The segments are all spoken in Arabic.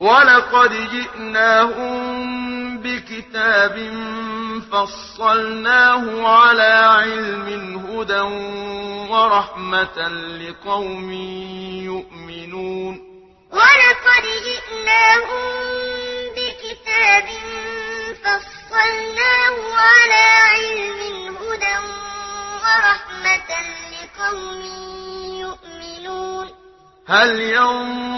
وَلَقَدْ جِئْنَاهُمْ بِكِتَابٍ فَصَّلْنَاهُ عَلَى عِلْمٍ هُدًى وَرَحْمَةً لِقَوْمٍ يُؤْمِنُونَ وَلَقَدْ جِئْنَاهُمْ بِكِتَابٍ فَصَّلْنَاهُ عَلَى عِلْمٍ هُدًى وَرَحْمَةً لِقَوْمٍ يُؤْمِنُونَ هَلْ يَنظُرُونَ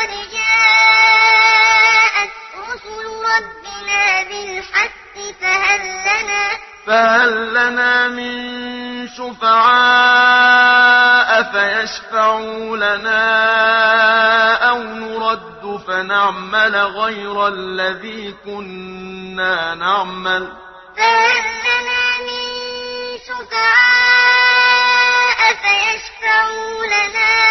لقد جاءت رسل ربنا بالحق فهل لنا فهل لنا من شفعاء فيشفعوا لنا أو نرد فنعمل غير الذي كنا نعمل فهل لنا من شفعاء فيشفعوا لنا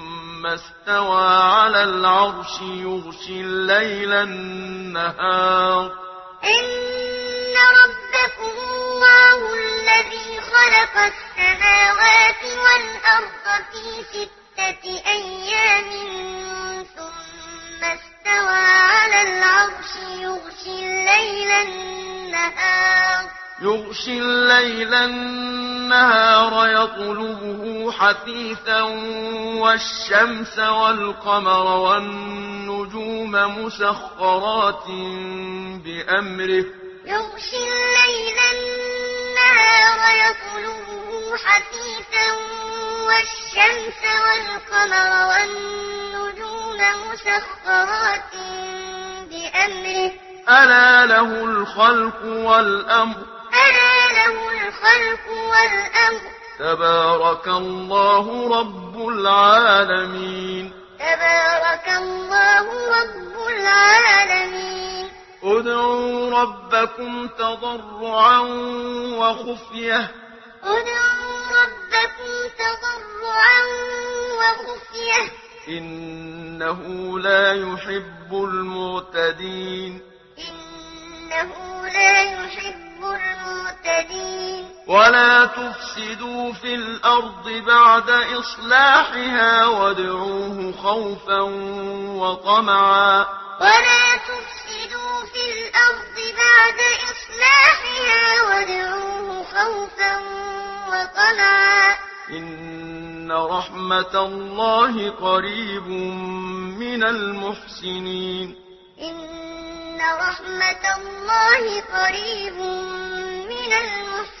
ثم استوى على العرش يغشي الليل النهار إن ربكم الله الذي خلق السماوات يغشي الليل النهار يطلبه حثيثا والشمس والقمر والنجوم مسخرات بأمره. يغشي الليل النهار يطلبه حثيثا والشمس والقمر والنجوم مسخرات بأمره. ألا له الخلق والأمر له الخلق والأمر تبارك الله رب العالمين. تبارك الله رب العالمين. ادعوا ربكم تضرعا وخفية. ادعوا ربكم تضرعا وخفية. إنه لا يحب المعتدين. ولا تفسدوا في الأرض بعد إصلاحها وادعوه خوفا وطمعا. ولا تفسدوا في الأرض بعد إصلاحها وادعوه خوفا وطمعا. إن رحمة الله قريب من المحسنين. إن رحمة الله قريب من المحسنين.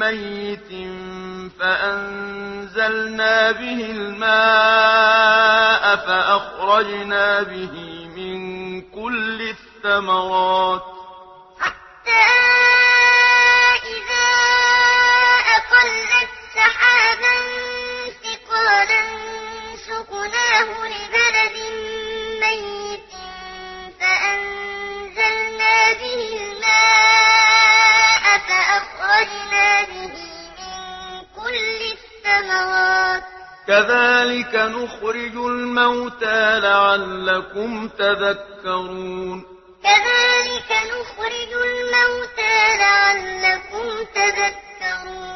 ميت فأنزلنا به الماء فأخرجنا به من كل الثمرات. حتى كذلك نخرج الموتى لعلكم تذكرون. كذلك نخرج الموتى لعلكم تذكرون.